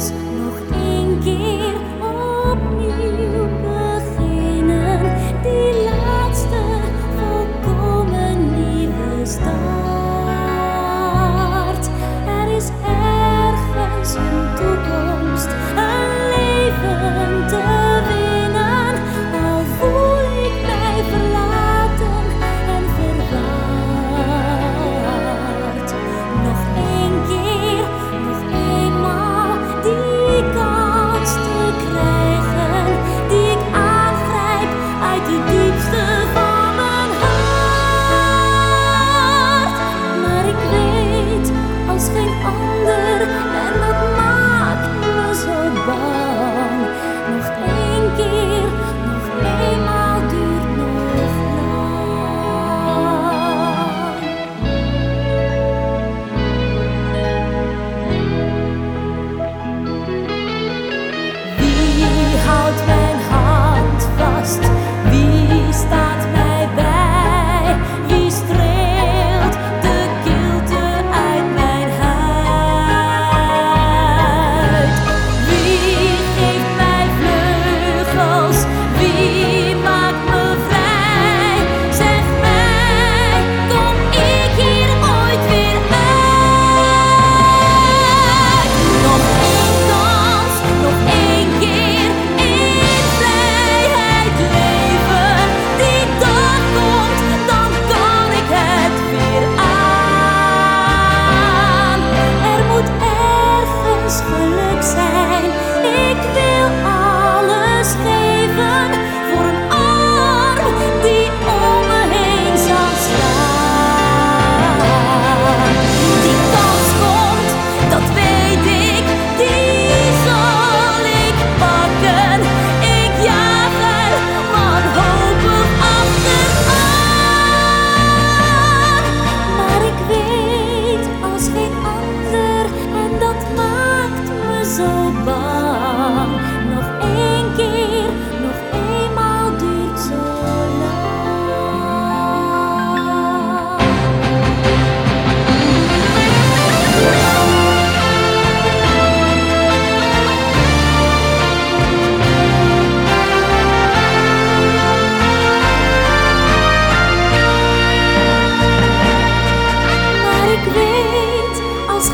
Deus noch eingeh ob mir.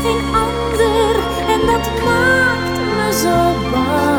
geen ander en dat maakt me zo bang.